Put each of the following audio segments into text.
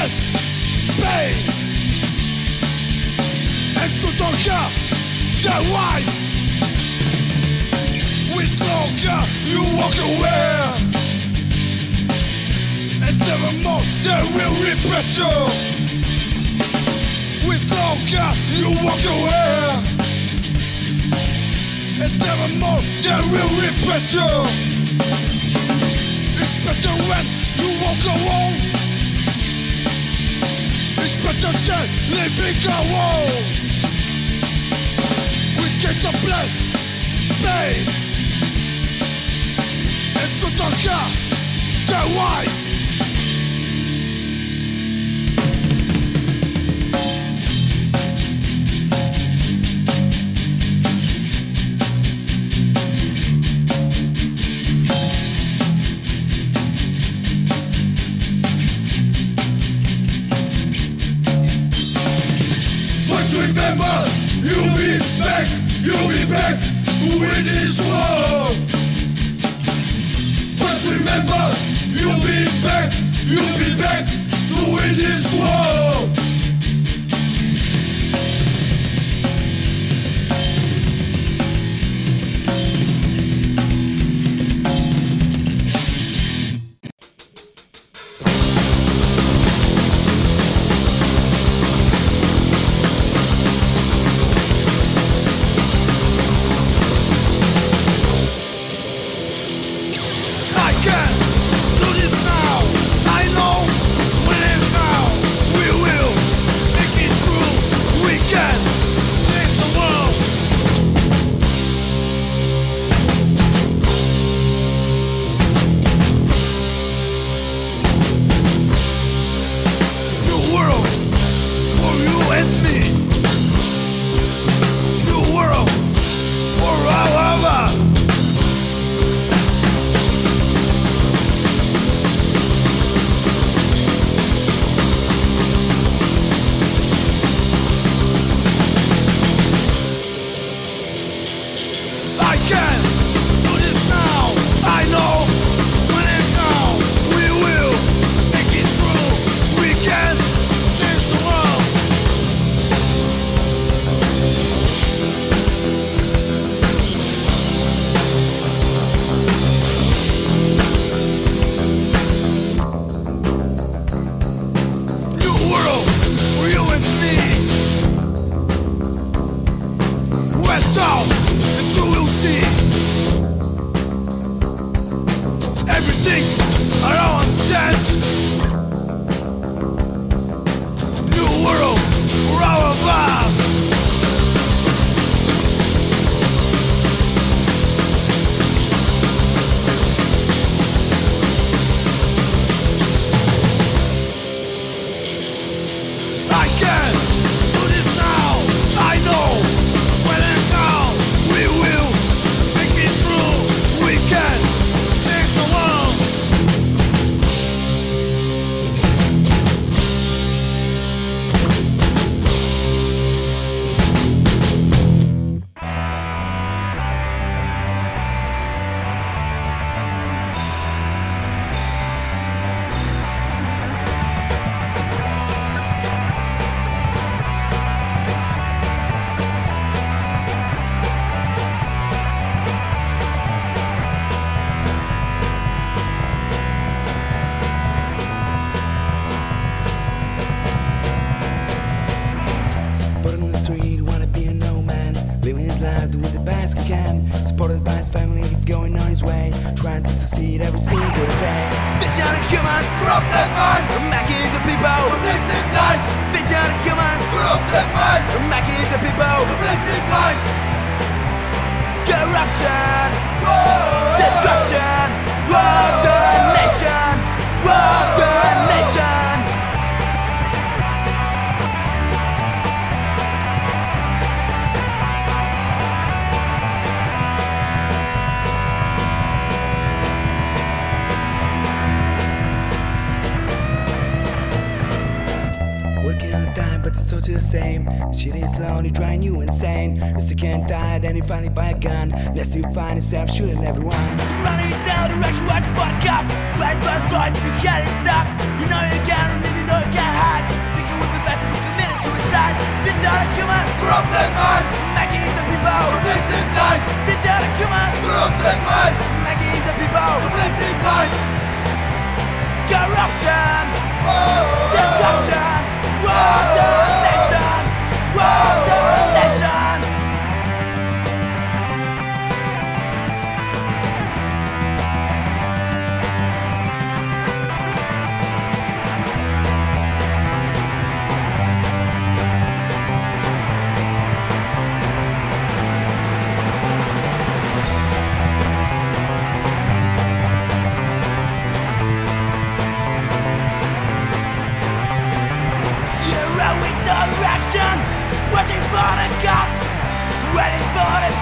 bless, pain, and to don't care the wise. With no care, you walk away. And nevermore, there will repress you with no care, you walk away. And nevermore there will repress you. It's better when you walk alone. Than living alone. With get a bless, pain, and to the care, the wise.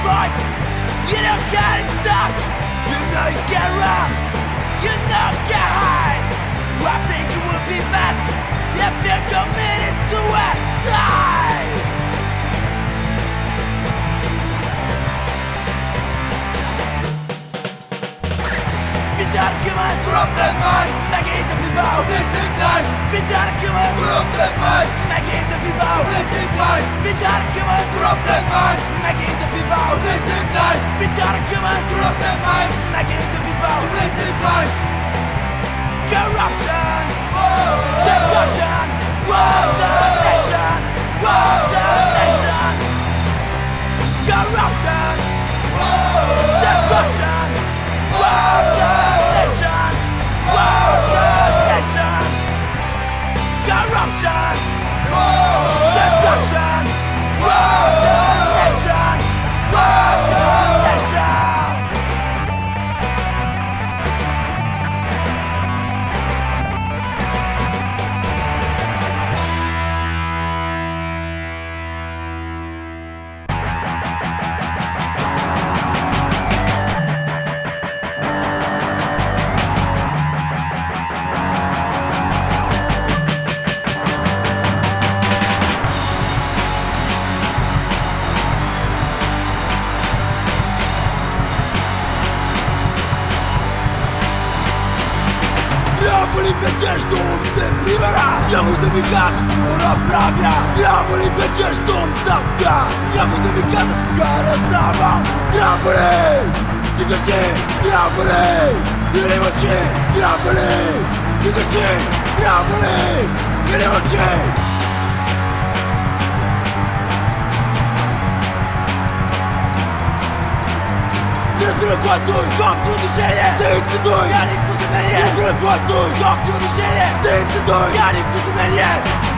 For. You don't get it stopped, you know you get wrong, you you get high. I think it would be best if you committed suicide. Bitch out humans, From the mind, making the people. out of humans, From the mind, making the people. out of humans, From the mind, making the people. out of humans, From the mind, making the people. predicting night Corruption, destruction, war the nation, war the nation. Corruption, destruction, war the Corruption, destruction, war ли печеш, щом се прибера? Я го да ми как го направя Трябва ли печеш, щом завтра? Я го да ми каза, кога не ставам Трябва ли? Тига се, трябва ли? Грева се, трябва ли? Тига се, трябва ли? Грева се! Разбира, което е готово движение Тъй като той, я не nie chcę zmienić Nie rozbieram Kowcu do siebie Ty cytuj Ja nie chcę zmienić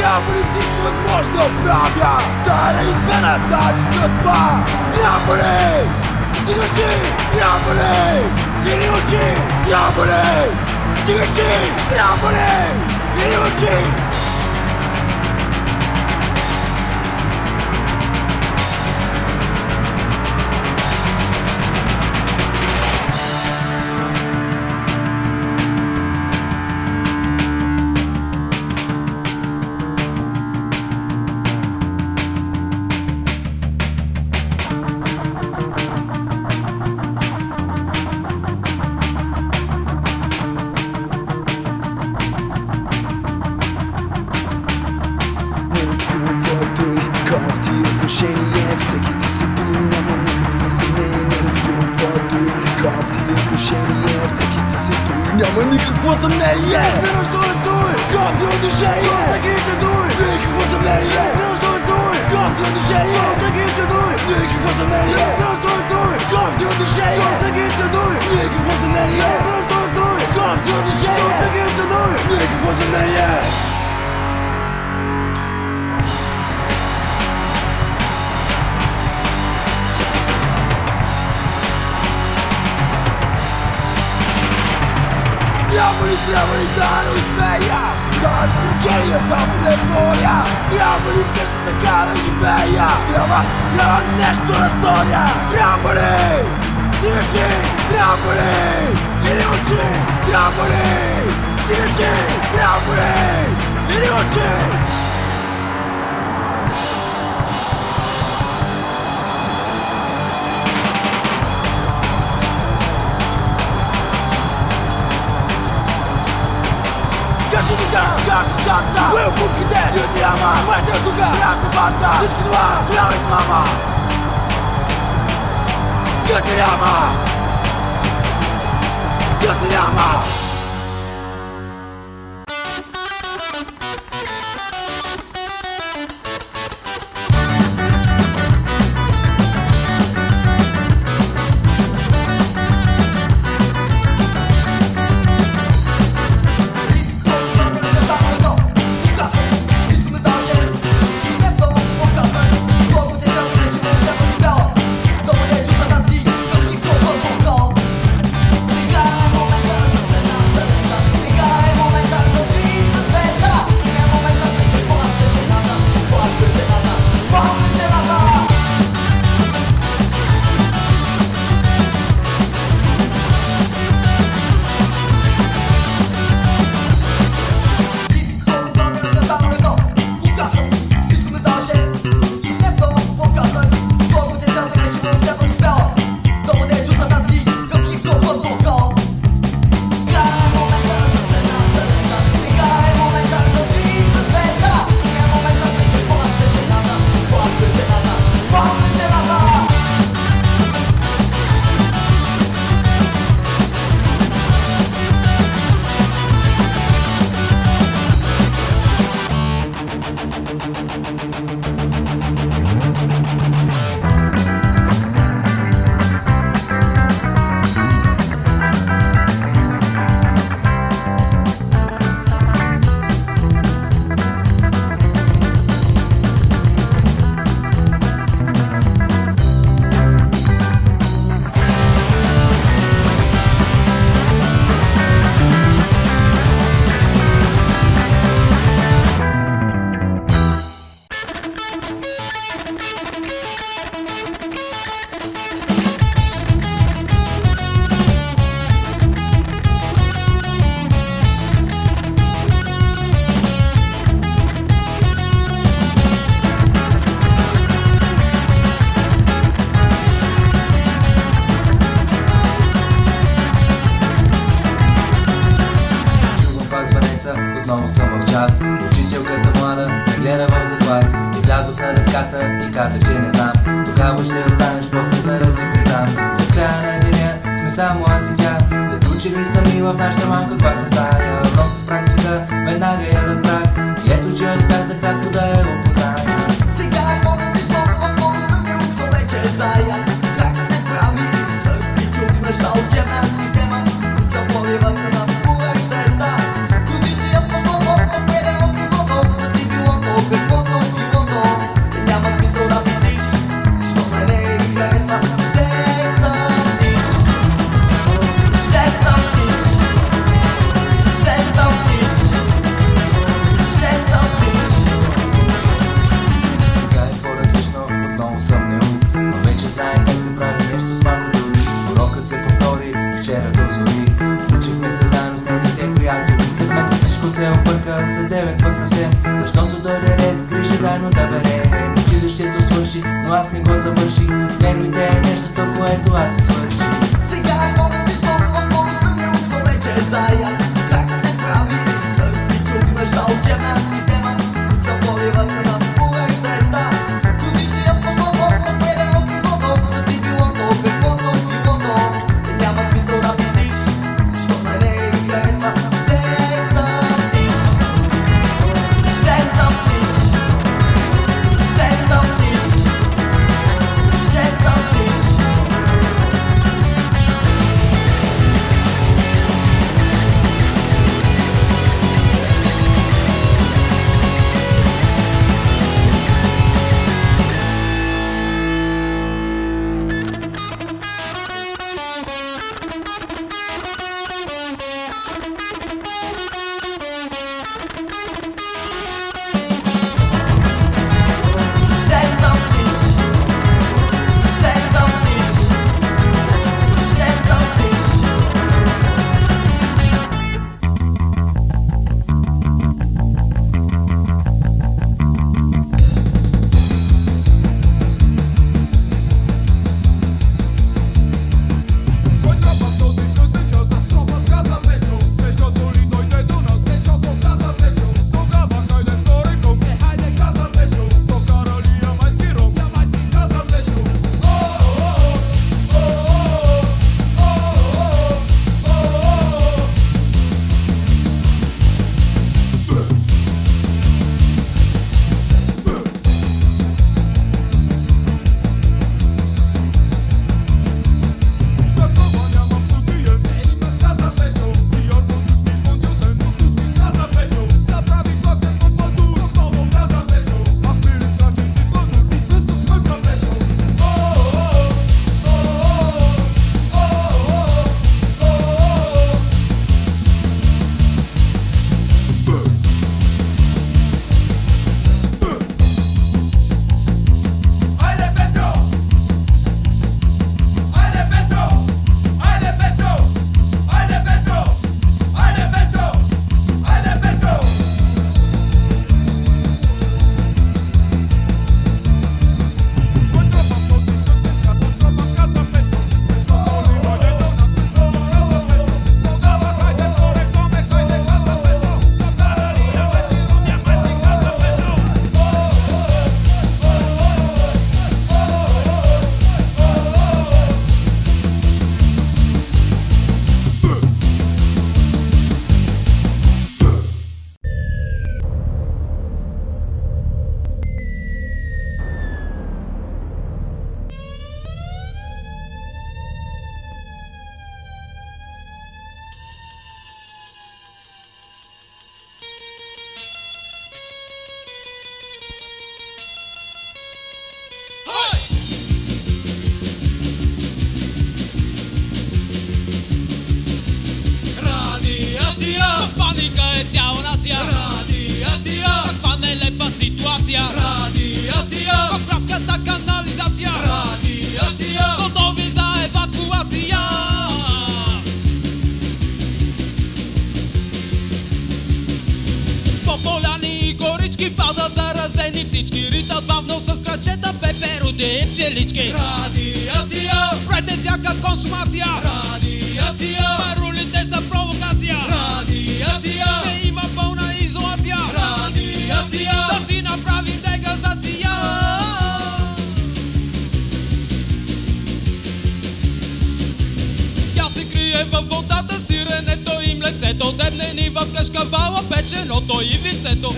Diavolim wszystko bezbożne oprawia Stara izmena ta dziś trwa Diavoli! Dzigaci! Diavoli! Jeli oczy! Diavoli! Dzigaci!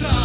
Rato.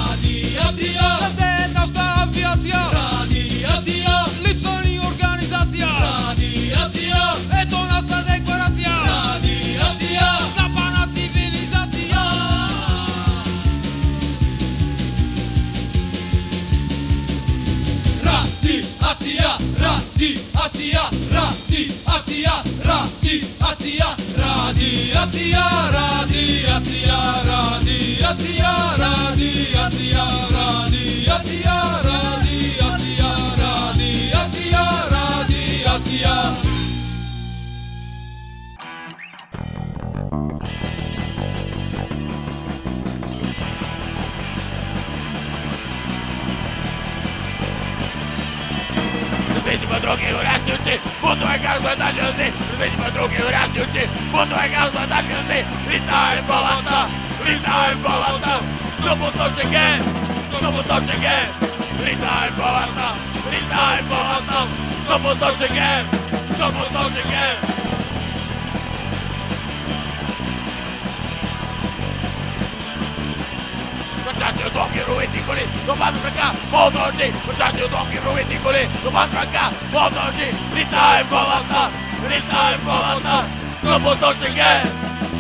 Como to llegué,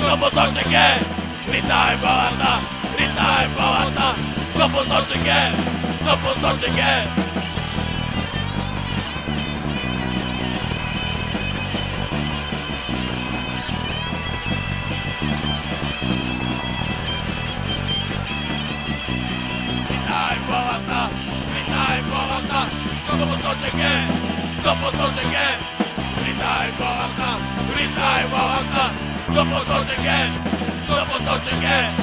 como to llegué, grita en bata, grita en bata, como to llegué, como to llegué. Como to llegué, como to llegué. Skywalker, double touch again, double touch again.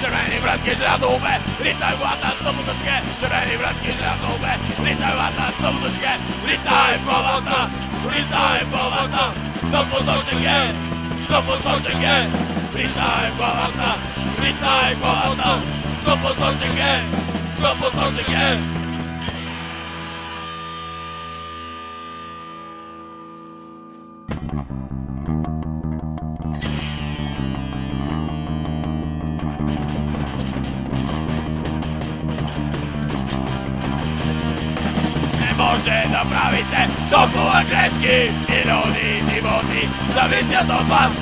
Czerwieni blaski żelazowe, witaj władza, znowu do siebie. Czerwieni blaski żelazowe, witaj władza, znowu do siebie. Witaj powodna, witaj powodna, double touch again, double touch again. Witaj powodna, witaj powodna, double touch again, double touch again. się dookoła kreski Ironii, dziwotni, zawiesia to was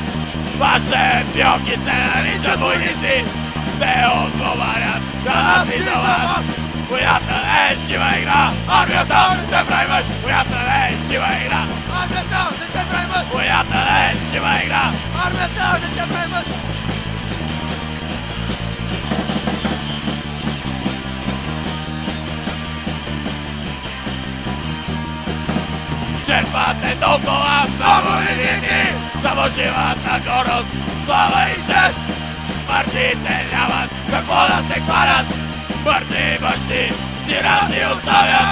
Wasze białki, scenariusze, dwójnicy Wyodgowaram, znalazli do was Ujadnę, siła i gra, armia tam, te frajmać Ujadnę, siła i gra, armia tam, te frajmać Ujadnę, siła i gra, armia tam, te Черпате толкова много линии за вълшивата горост, слава и чест! Партиите нямат какво да се хвалят, бързи бащи си разни оставят.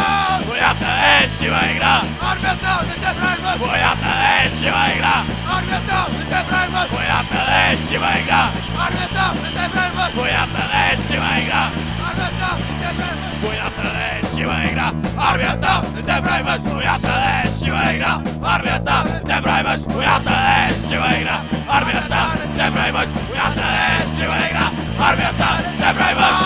Боята е шива игра, армията не те прави Боята е шива игра, армията не те прави Боята е шива игра, армията не те прави Боята е шива игра, Буята е жива игра, армията не те прави мъж. Буята е жива игра, армията не те прави мъж. Буята е жива игра, армята не те прави мъж. Буята е жива игра, армята не те прави мъж.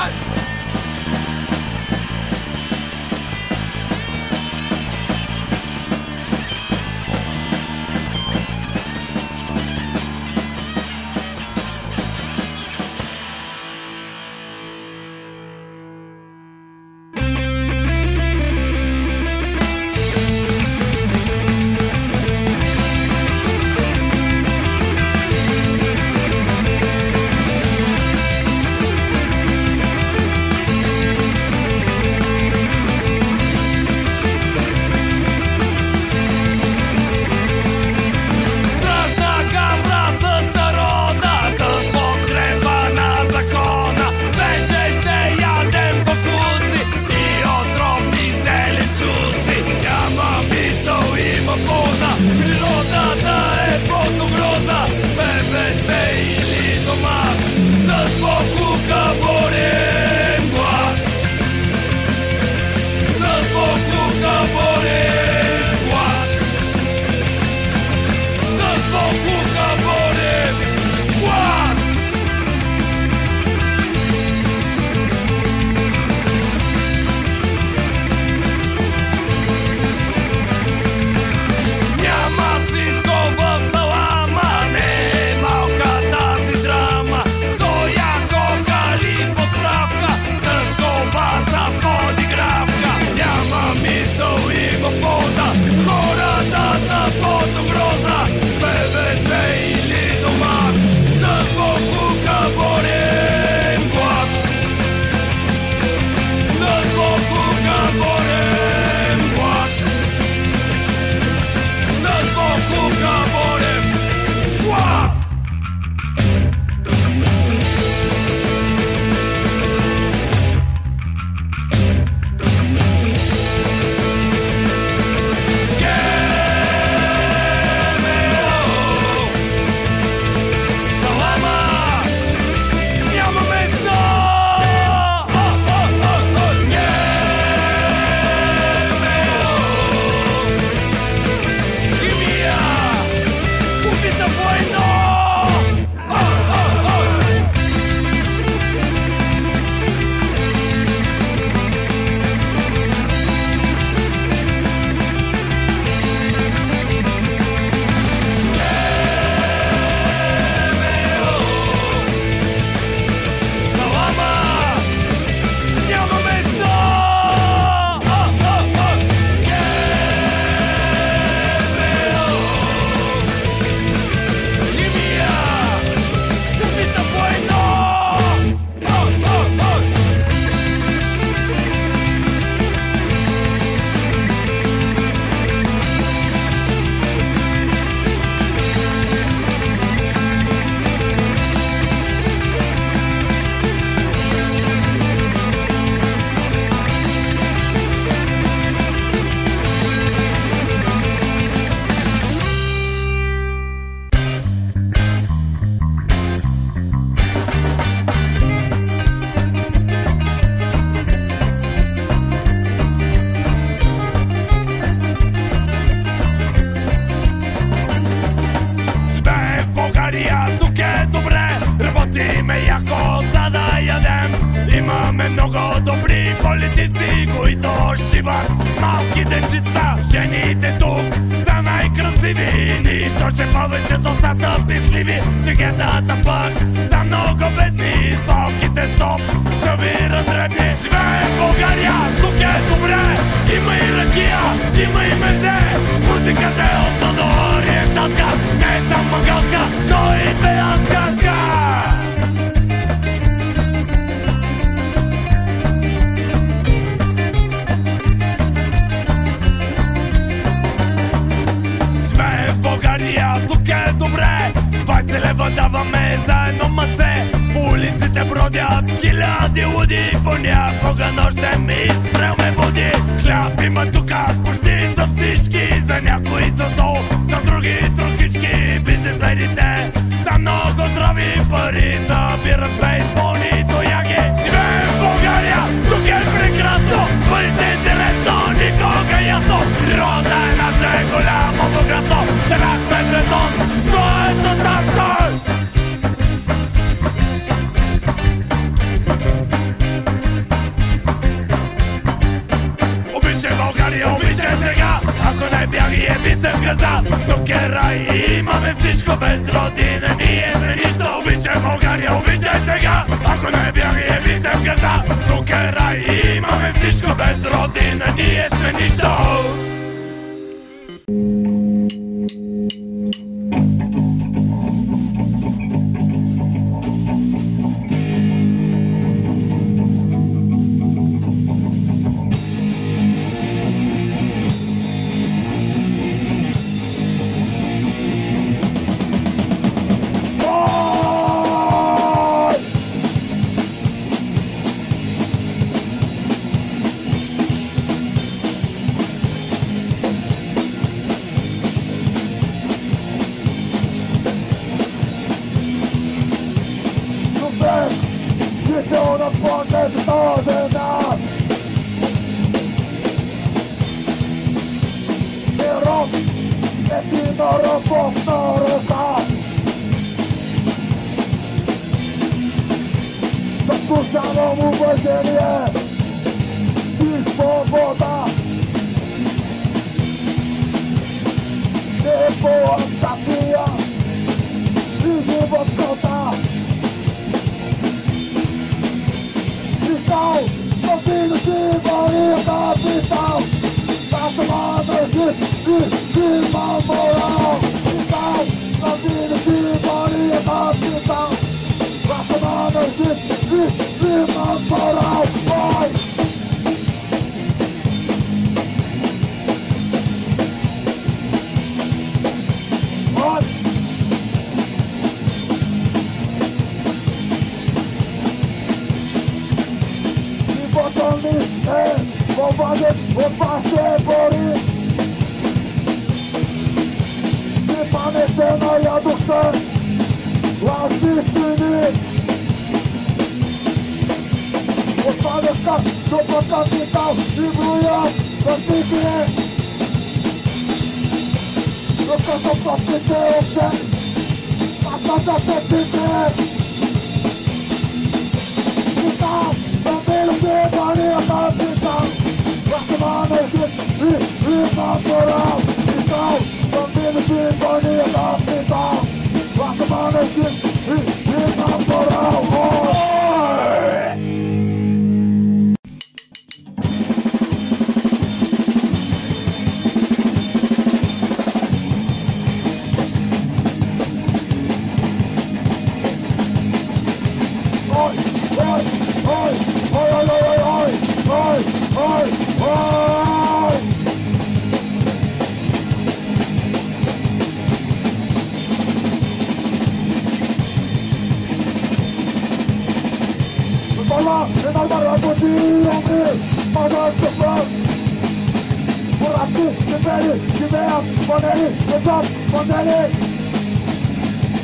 Kera ima I imam je bez rodine Nije me ništa, ubit će Bulgarija, ubit ćete ga. Ako ne bjeli jebicem ga gazda Tuke raj I imam bez rodine Nije me ništa.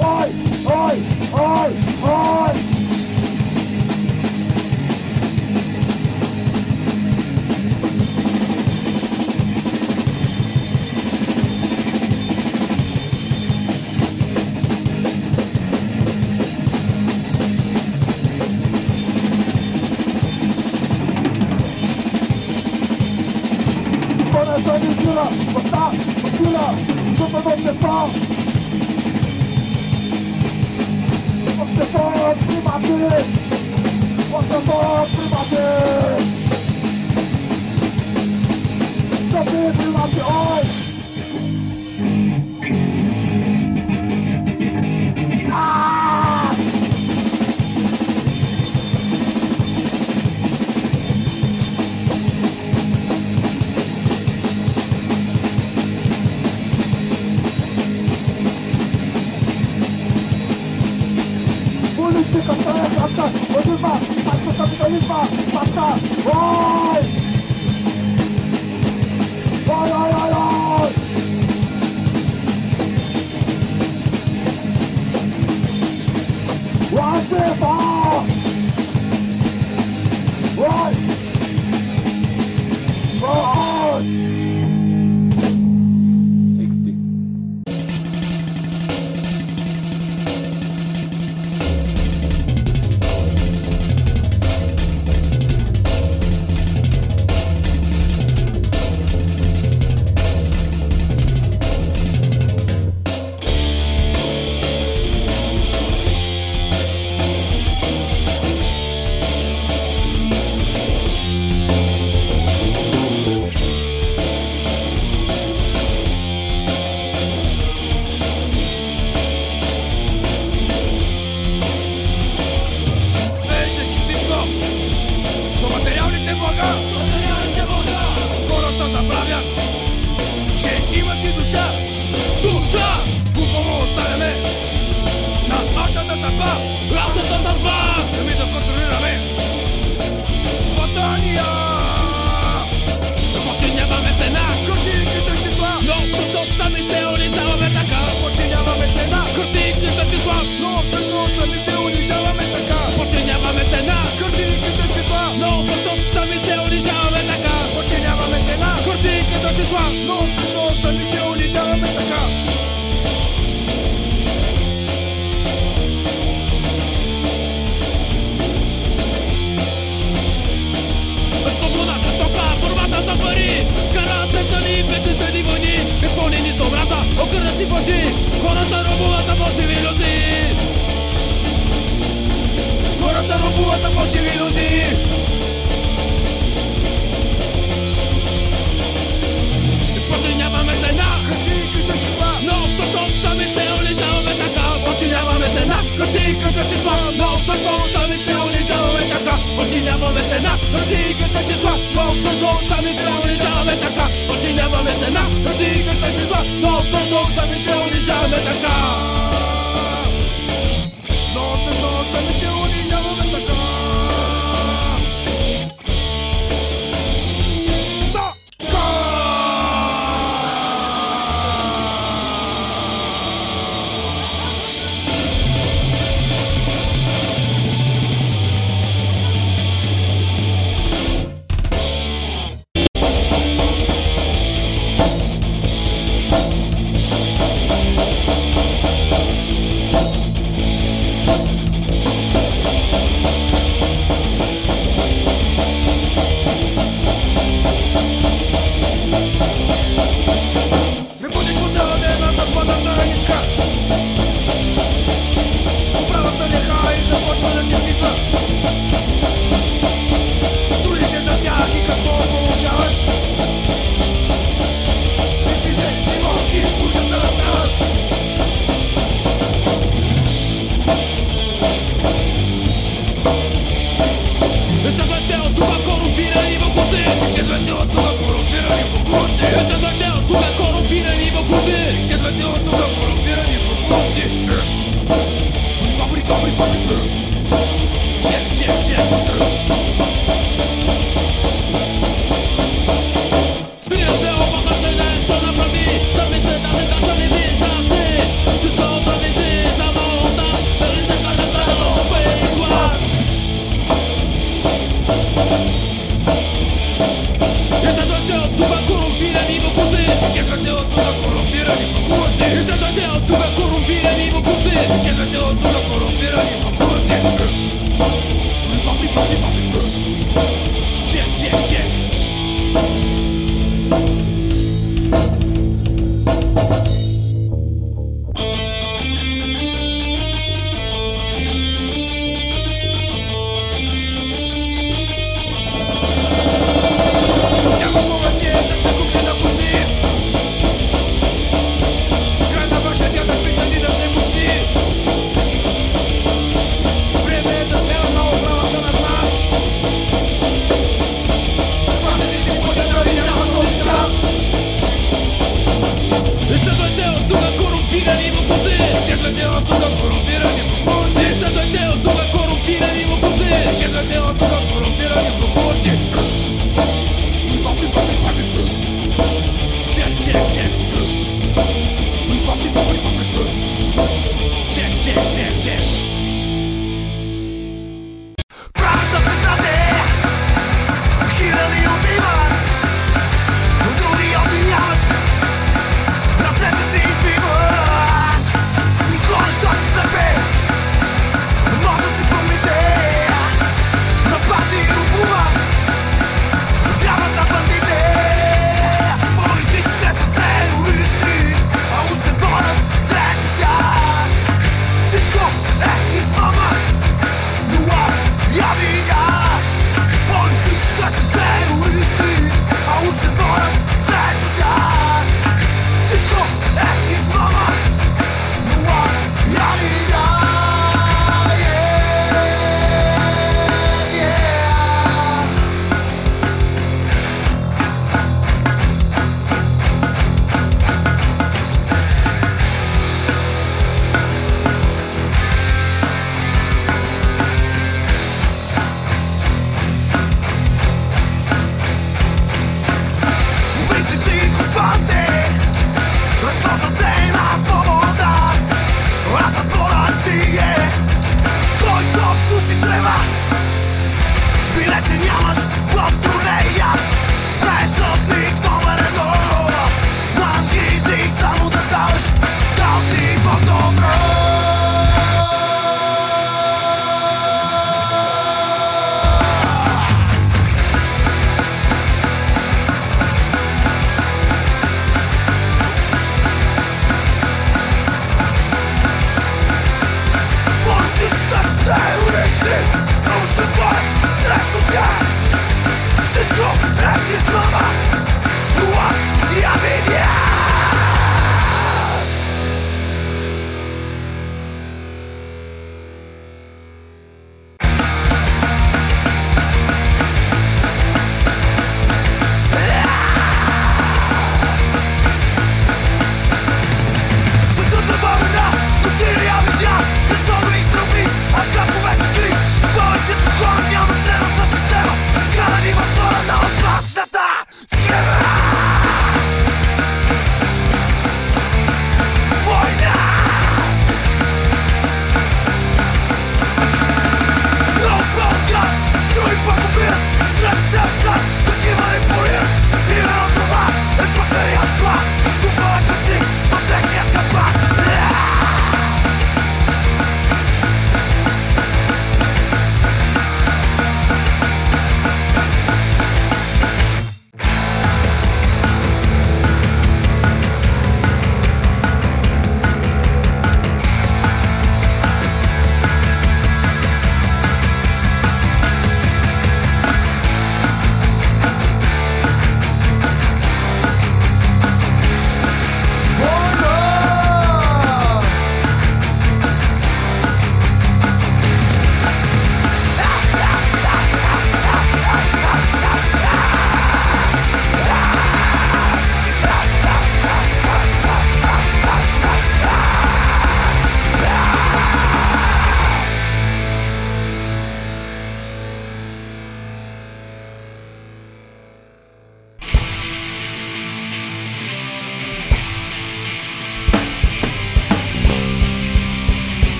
Oi, oi, oi, oi! recula, basta, recula, recula donde está. Donde está, primate, donde está, primate. Donde primate hoy. No digas that you swap, no, no, no, sami se on est jamais taka. Continue à me mettre na, no digas that you swap, no, no, no, sami se on est jamais taka.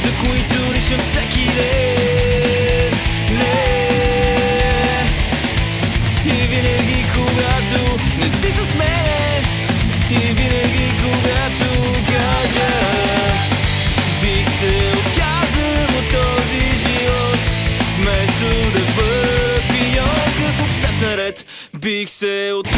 за които лишам всеки ден. И винаги, когато не си с мен, и винаги, когато кажа, бих се отказал от този живот, вместо да бъда пион в обществен ред, бих се отказал.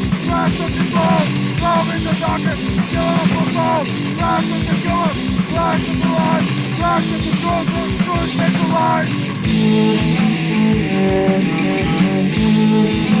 Blast of the globe, Love in the dark. Kill off the globe, blast of the killer, blast of the lies, blast of the truth, truth, truth, the lies.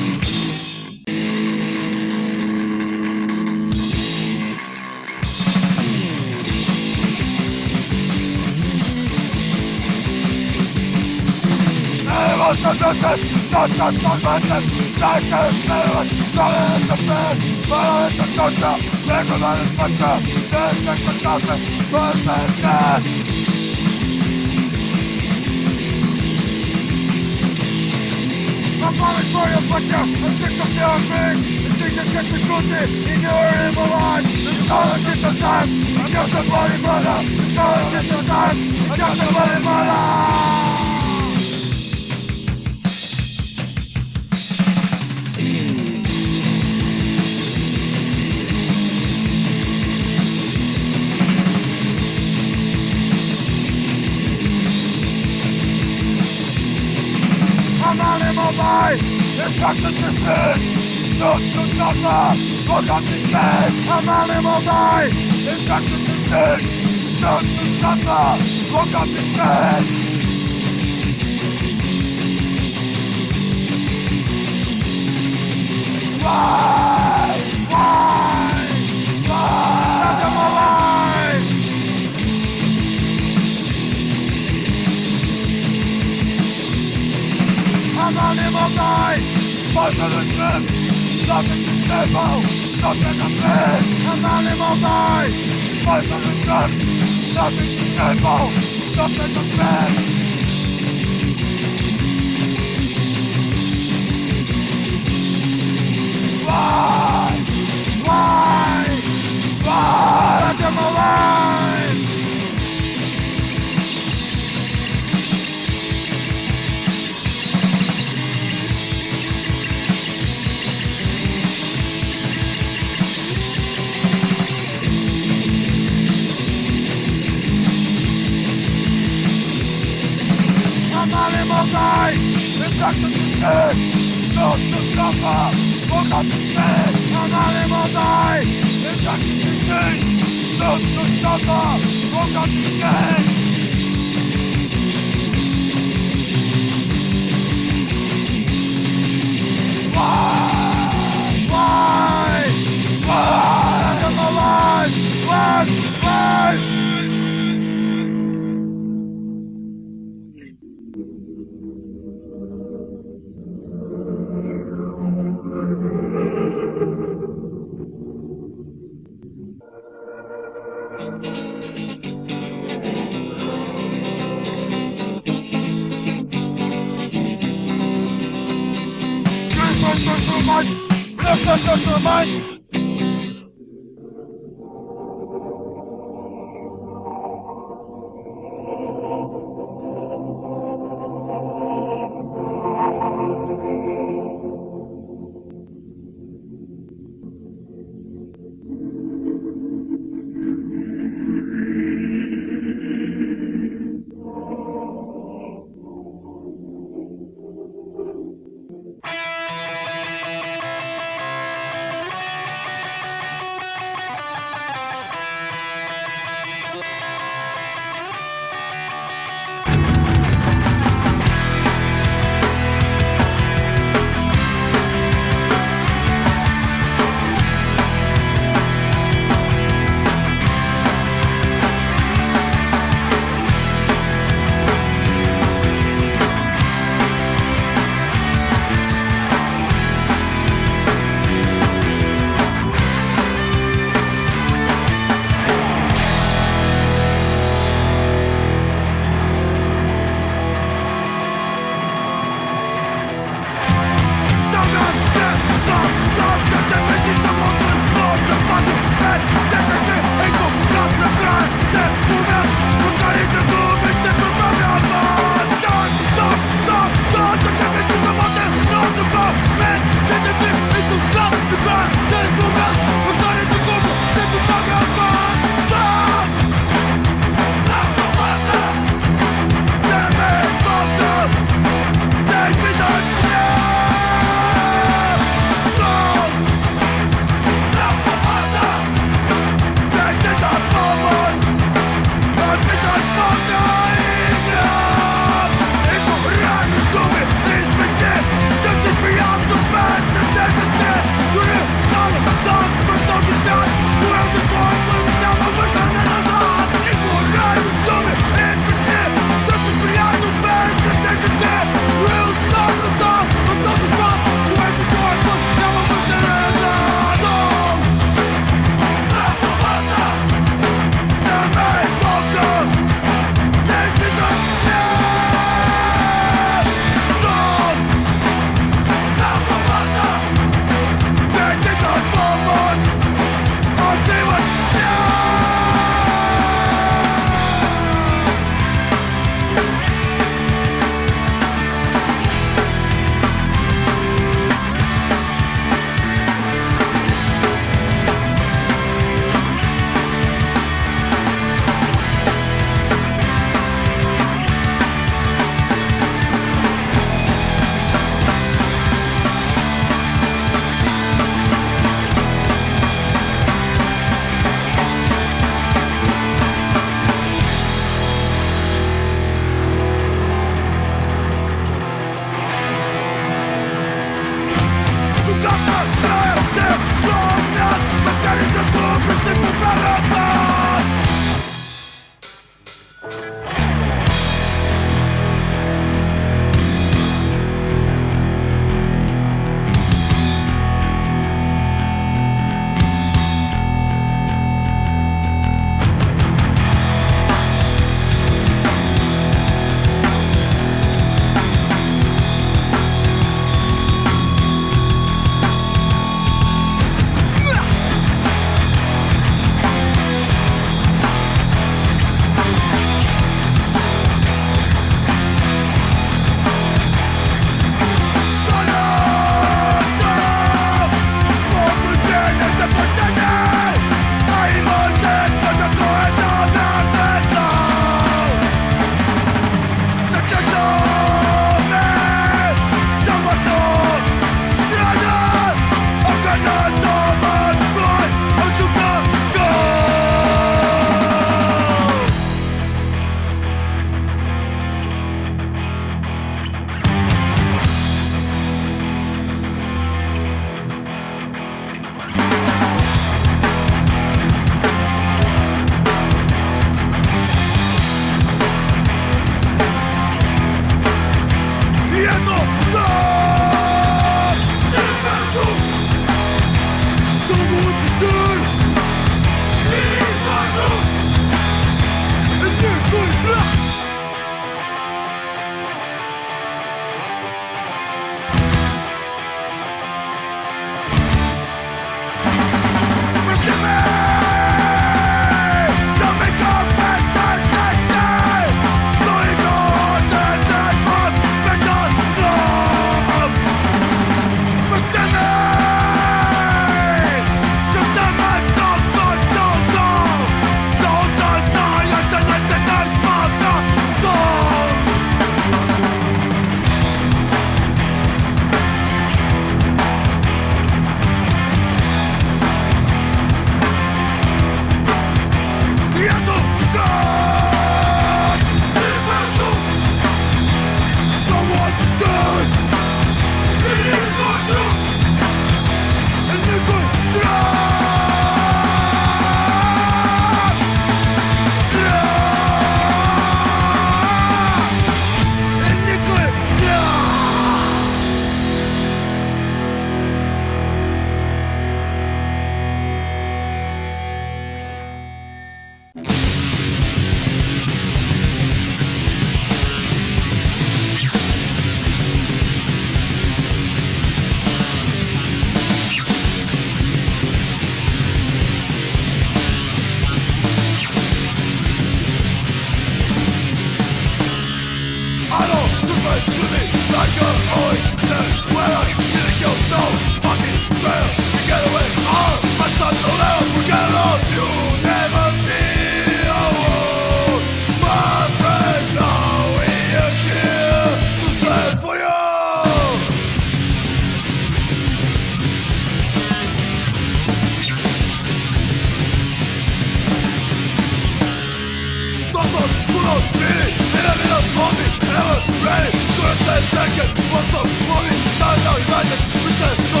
I'm falling for you, butcher. I'm sick of feeling things. The things that get me goofy in your evil eyes. It's all the shit sometimes. I'm just a bloody mother. It's all the shit sometimes. I'm just a bloody mother. Impacted disease! Not to number! Look at the cave! An animal die! Infected disease! Not to number! Look at the! Ah! Nothing is stable, nothing is big, and animal die. Bolshevism, nothing is nothing is. Why? Why? pomagaj! Tak to ty syn! To co trafa! Boga ty syn! Kanale modaj! Tak to ty syn! To co trafa! Boga! Why? Why? Why? Why? Why? Why?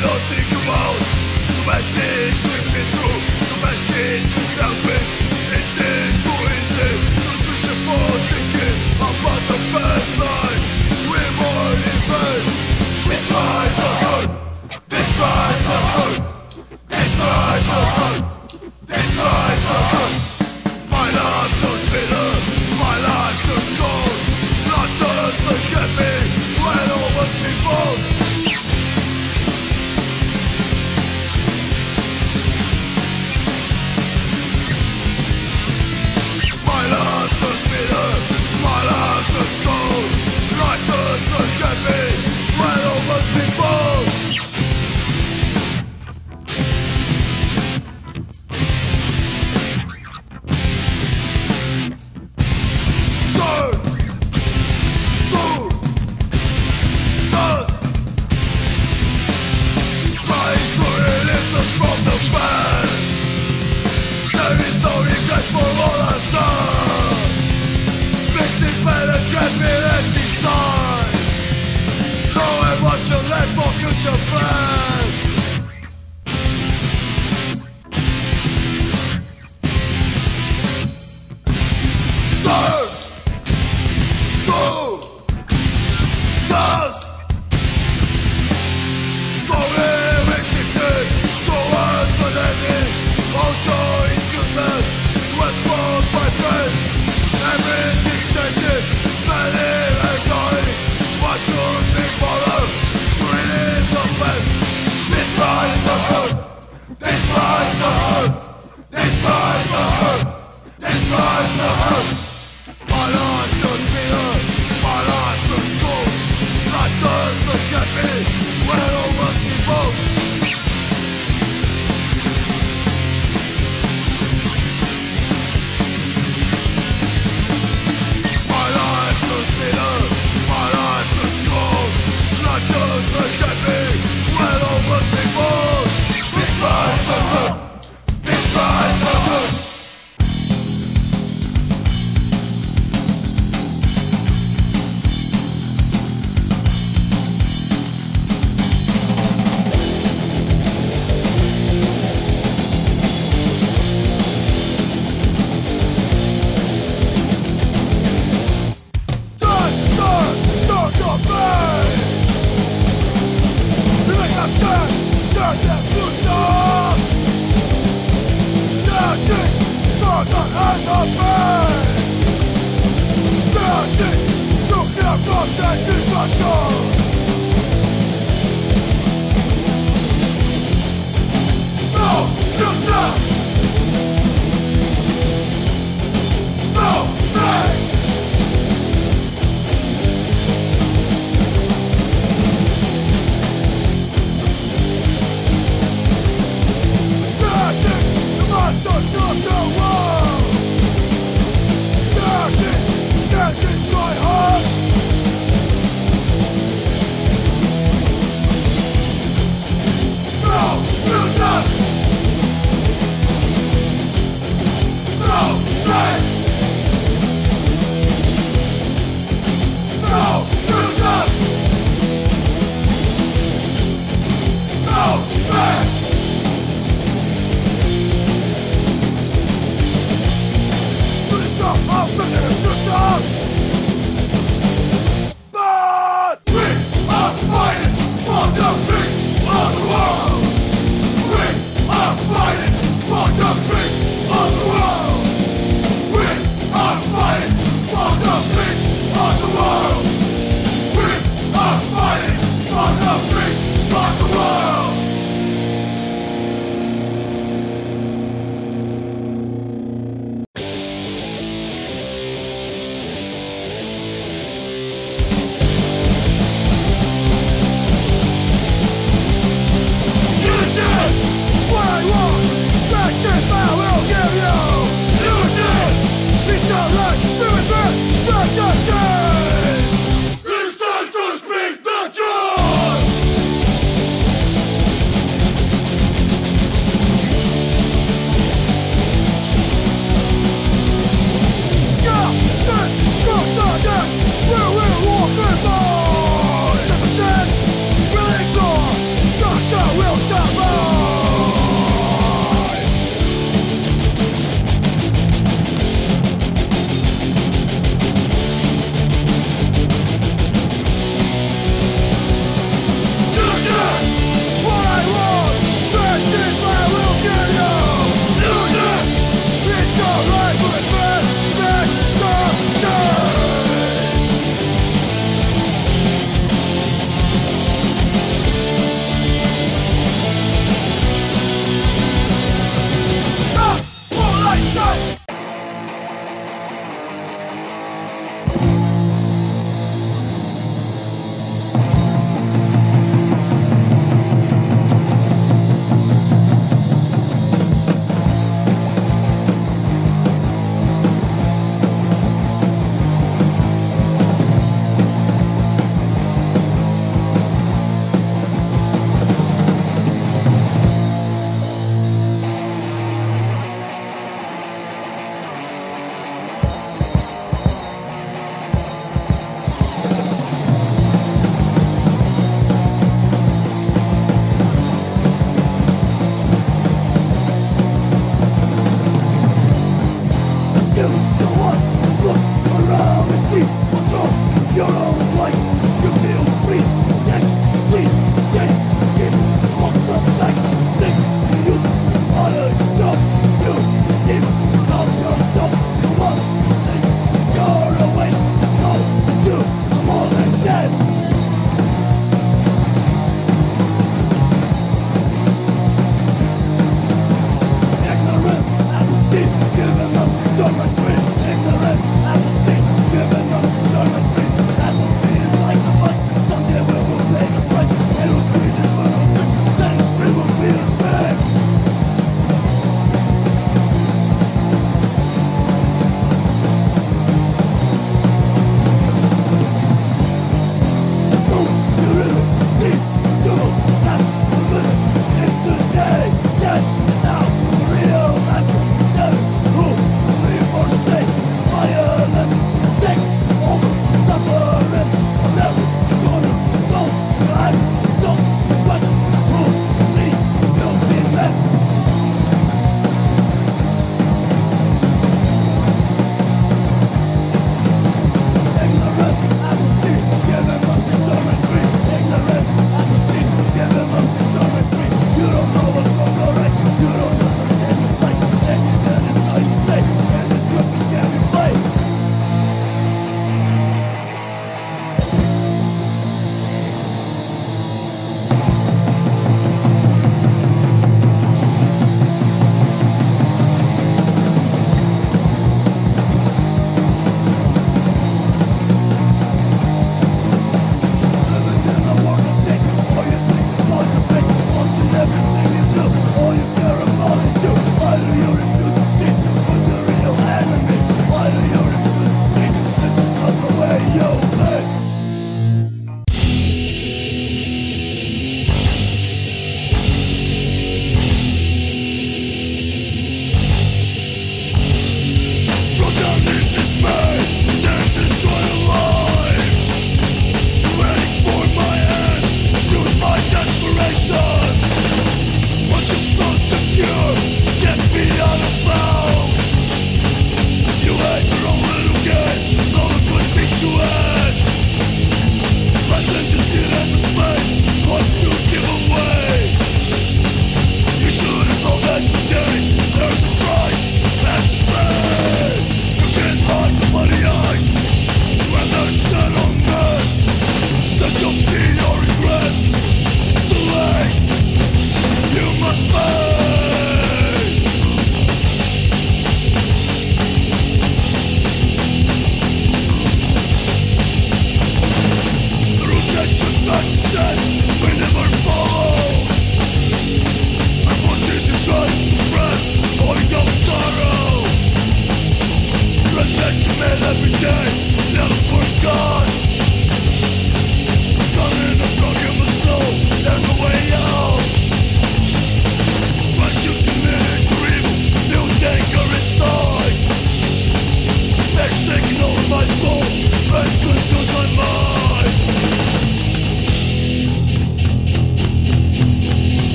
cannot think about To make this dream be true To make it